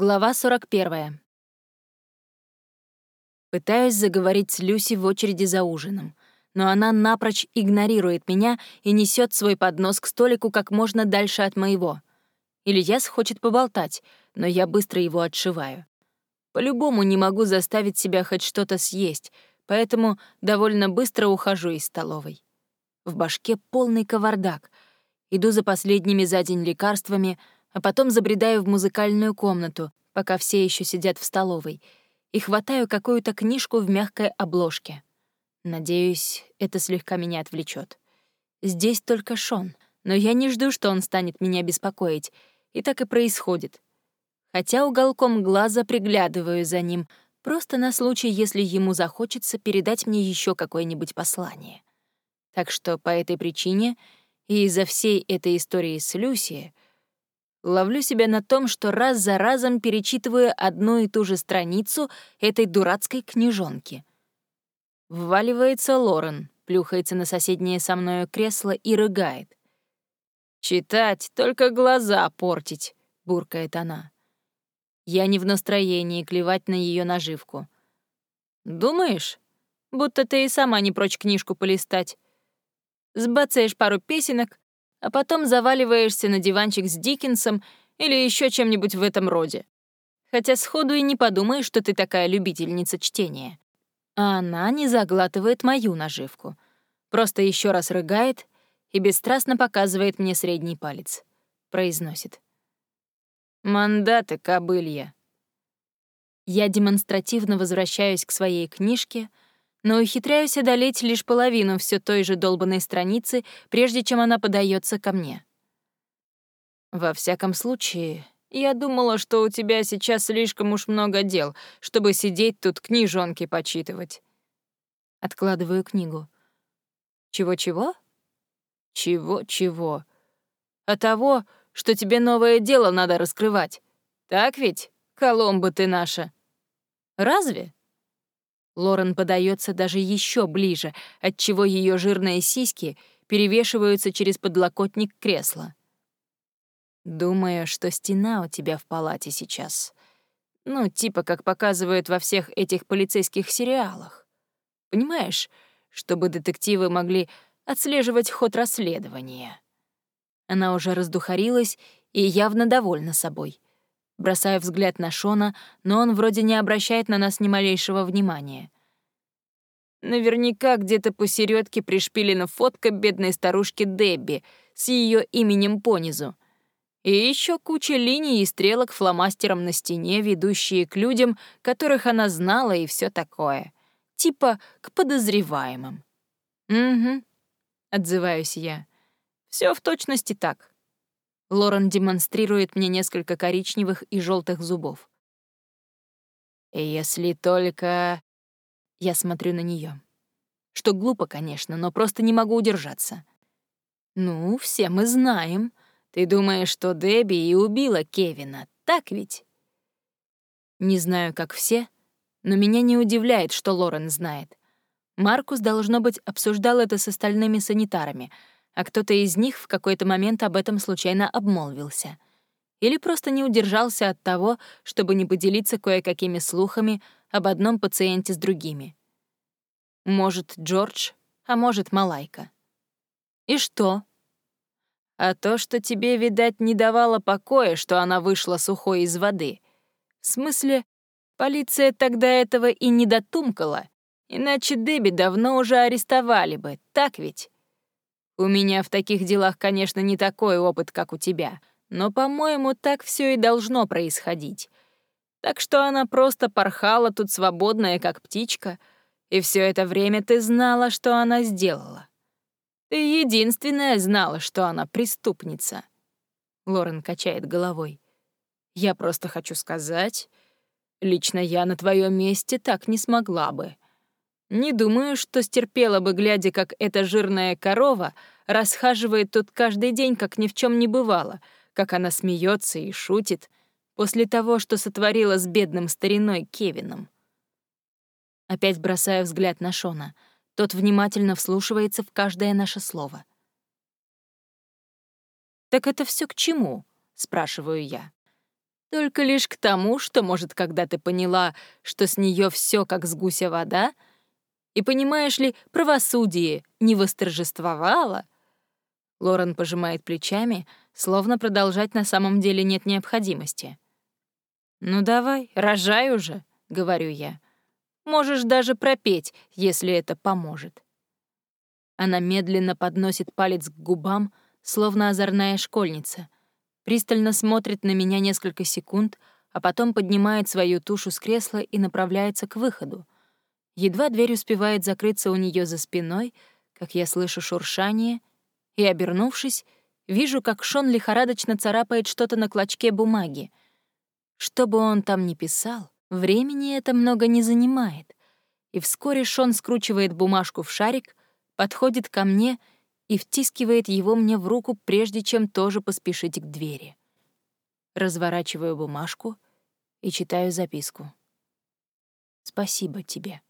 Глава 41. Пытаюсь заговорить с Люси в очереди за ужином, но она напрочь игнорирует меня и несет свой поднос к столику как можно дальше от моего. Ильяс хочет поболтать, но я быстро его отшиваю. По-любому не могу заставить себя хоть что-то съесть, поэтому довольно быстро ухожу из столовой. В башке полный кавардак. Иду за последними за день лекарствами — а потом забредаю в музыкальную комнату, пока все еще сидят в столовой, и хватаю какую-то книжку в мягкой обложке. Надеюсь, это слегка меня отвлечет. Здесь только Шон, но я не жду, что он станет меня беспокоить, и так и происходит. Хотя уголком глаза приглядываю за ним, просто на случай, если ему захочется передать мне еще какое-нибудь послание. Так что по этой причине и из-за всей этой истории с Люси — Ловлю себя на том, что раз за разом перечитываю одну и ту же страницу этой дурацкой книжонки. Вваливается Лорен, плюхается на соседнее со мною кресло и рыгает. «Читать, только глаза портить», — буркает она. Я не в настроении клевать на ее наживку. «Думаешь? Будто ты и сама не прочь книжку полистать. Сбацаешь пару песенок, а потом заваливаешься на диванчик с Диккенсом или еще чем-нибудь в этом роде. Хотя сходу и не подумаешь, что ты такая любительница чтения. А она не заглатывает мою наживку. Просто еще раз рыгает и бесстрастно показывает мне средний палец. Произносит. «Мандаты, кобылья». Я демонстративно возвращаюсь к своей книжке — но ухитряюсь одолеть лишь половину все той же долбанной страницы, прежде чем она подается ко мне. Во всяком случае, я думала, что у тебя сейчас слишком уж много дел, чтобы сидеть тут книжонки почитывать. Откладываю книгу. Чего-чего? Чего-чего? А того, что тебе новое дело надо раскрывать. Так ведь, Коломба ты наша? Разве? Лорен подается даже еще ближе, отчего ее жирные сиськи перевешиваются через подлокотник кресла. Думаю, что стена у тебя в палате сейчас. Ну, типа как показывают во всех этих полицейских сериалах. Понимаешь, чтобы детективы могли отслеживать ход расследования. Она уже раздухарилась и явно довольна собой. Бросаю взгляд на Шона, но он вроде не обращает на нас ни малейшего внимания. Наверняка где-то посередке пришпилена фотка бедной старушки Дебби с ее именем понизу. И еще куча линий и стрелок фломастером на стене, ведущие к людям, которых она знала и все такое. Типа к подозреваемым. «Угу», — отзываюсь я. Все в точности так. Лорен демонстрирует мне несколько коричневых и желтых зубов. «Если только...» Я смотрю на нее. Что глупо, конечно, но просто не могу удержаться. «Ну, все мы знаем. Ты думаешь, что Дебби и убила Кевина, так ведь?» Не знаю, как все, но меня не удивляет, что Лорен знает. Маркус, должно быть, обсуждал это с остальными санитарами — а кто-то из них в какой-то момент об этом случайно обмолвился. Или просто не удержался от того, чтобы не поделиться кое-какими слухами об одном пациенте с другими. Может, Джордж, а может, Малайка. И что? А то, что тебе, видать, не давало покоя, что она вышла сухой из воды. В смысле, полиция тогда этого и не дотумкала, иначе Дебби давно уже арестовали бы, так ведь? У меня в таких делах, конечно, не такой опыт, как у тебя, но, по-моему, так все и должно происходить. Так что она просто порхала тут свободная, как птичка, и все это время ты знала, что она сделала. Ты единственная знала, что она преступница. Лорен качает головой. Я просто хочу сказать, лично я на твоем месте так не смогла бы. Не думаю, что стерпела бы, глядя, как эта жирная корова расхаживает тут каждый день, как ни в чем не бывало, как она смеется и шутит после того, что сотворила с бедным стариной Кевином. Опять бросаю взгляд на Шона. Тот внимательно вслушивается в каждое наше слово. «Так это все к чему?» — спрашиваю я. Только лишь к тому, что, может, когда ты поняла, что с нее все как с гуся вода, и, понимаешь ли, правосудие не восторжествовало. Лорен пожимает плечами, словно продолжать на самом деле нет необходимости. «Ну давай, рожай уже», — говорю я. «Можешь даже пропеть, если это поможет». Она медленно подносит палец к губам, словно озорная школьница, пристально смотрит на меня несколько секунд, а потом поднимает свою тушу с кресла и направляется к выходу. Едва дверь успевает закрыться у нее за спиной, как я слышу шуршание, и, обернувшись, вижу, как Шон лихорадочно царапает что-то на клочке бумаги. Что бы он там ни писал, времени это много не занимает. И вскоре Шон скручивает бумажку в шарик, подходит ко мне и втискивает его мне в руку, прежде чем тоже поспешить к двери. Разворачиваю бумажку и читаю записку. «Спасибо тебе».